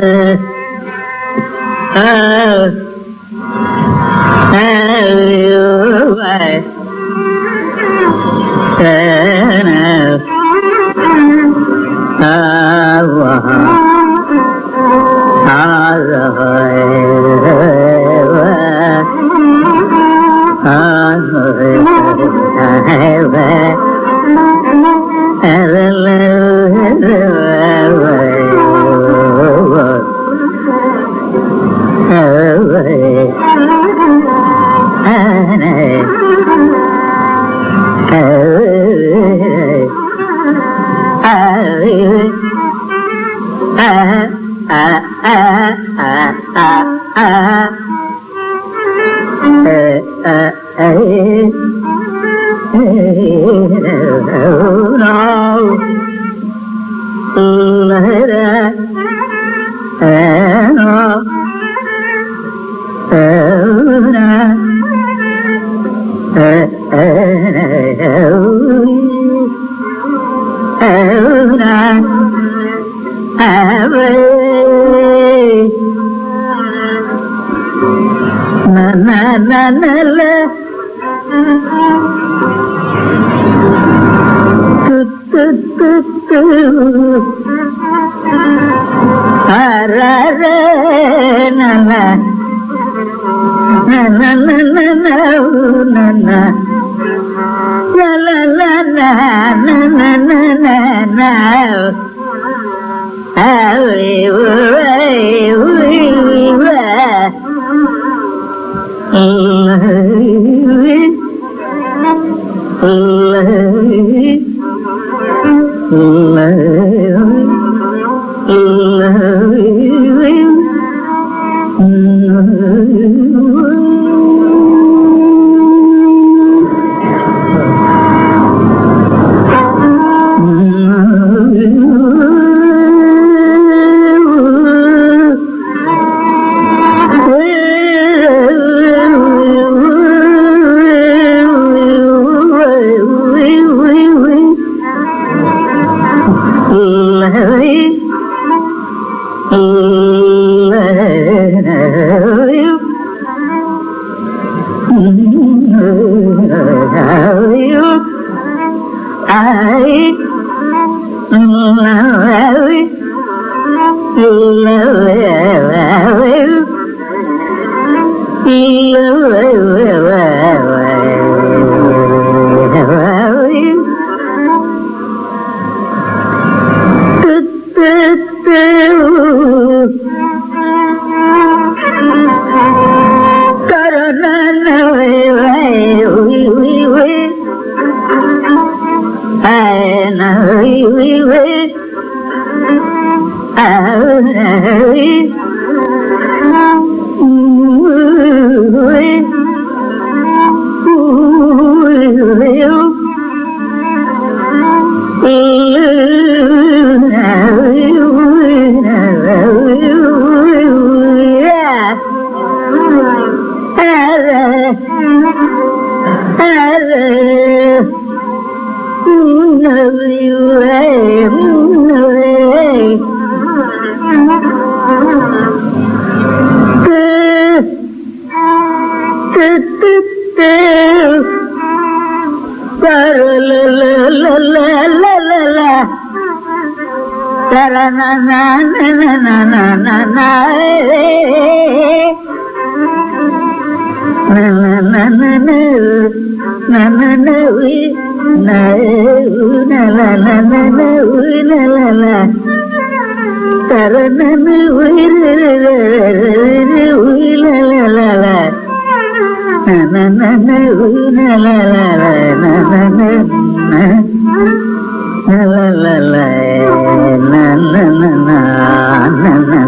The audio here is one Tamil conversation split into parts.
Mm-hmm. Oh. Mm-hmm. தரணு உயிர் உயிலல நன உயிலல நன நல na na na na na na.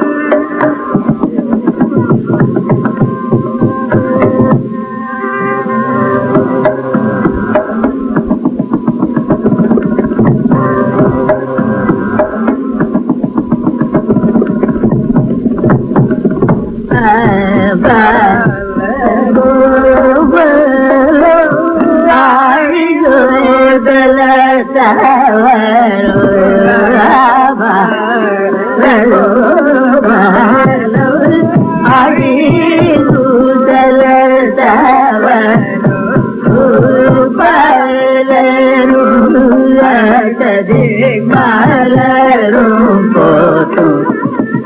மலரும் போதும்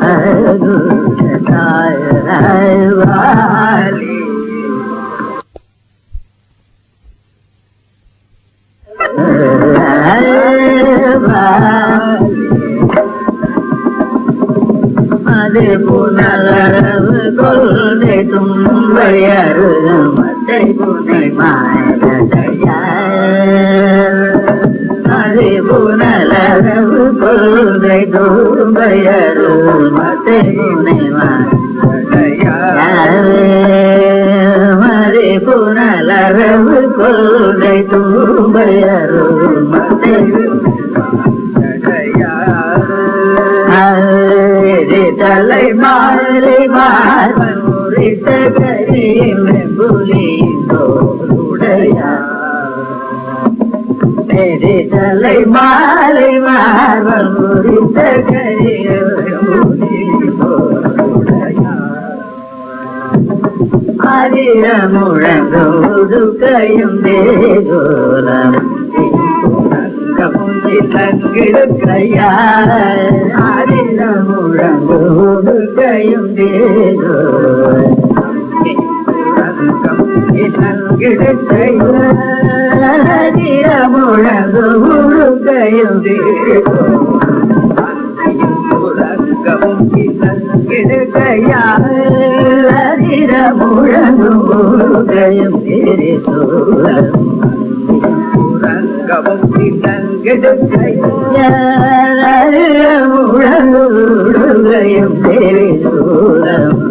அருளாய் அது புனரவு கொள்கை தும்பையரு மத்தை புனை மாயதையா புனலரவு கொள்கை தும்பையரு மத்தை புனை மாயதையா மறை புனலரவு கொள்கை தும்பையரு மத்தை தலை மாலை மார்பன் முறித்த கரியும் புலிந்தோருடையா பெரி தலை மாலை மார்பன் முறித்த கரியும் புலிந்தோருடையா அரிர முழங்கோடு கையும் தேகோலம் தங்கிடுக்கையா அரிர முழங்கோடு கையும் தேகோ அரிர முழங்கோடு கையும் தேகோ முழங்கும் முழங்கும் தெரிசூரம்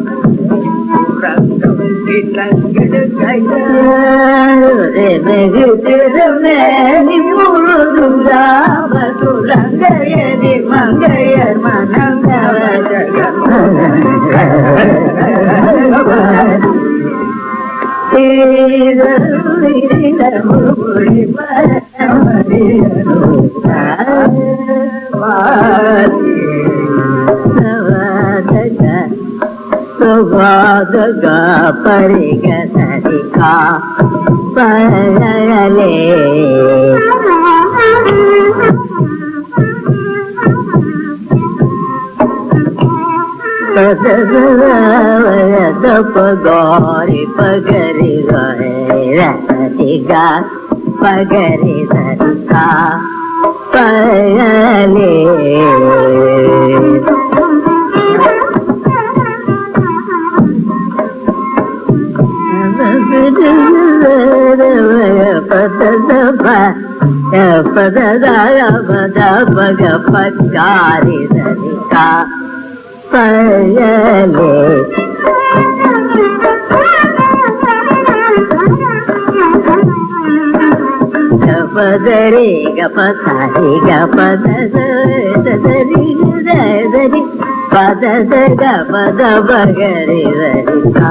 வெகு திருமேனி முழுதும் ராமதுரங்கையதி மங்கையர் पे पलले दप गौरी पगरी गए रतिगा पगरी सरिता पलले ಪದ ದಯ ಪದ ಪಗ ಪಚ್ಚಾರಿ ದನಿಕಾ ಪಯಲೆ ಪದ ರೇ ಗ ಪದ ರೇ ಗ ಪದ ದರಿ ದರಿ ಪದ ದ ಗ ಪದ ಬಗರಿ ದನಿಕಾ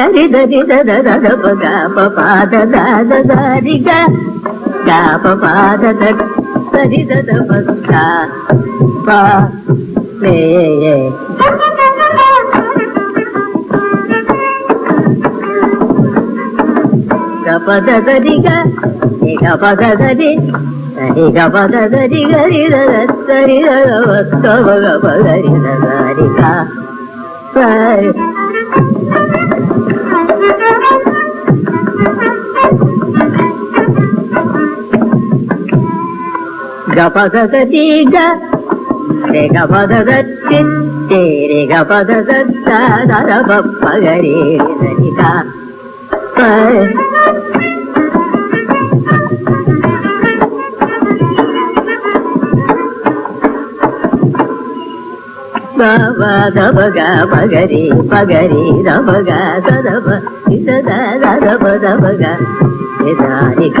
dari dari da da da da pa ga pa pa da da da da ri ga ga pa pa da da da ri da da pa ga pa గపదరిగా గపదరి గపదరి గరి గరి గపదరి గరిగా గపదరి గ రేగ పద దత్తిన్ రేగ పద దత్తార పగరే ననిక దబగ పగరి పగరి దబగ దబ దబ దబగ దారిఖ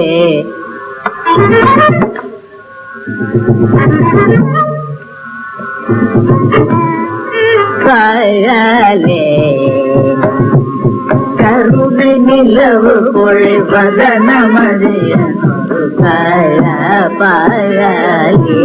காயாலே கருணை நிலவு பொழிவதன மதியனு காய பாயாலே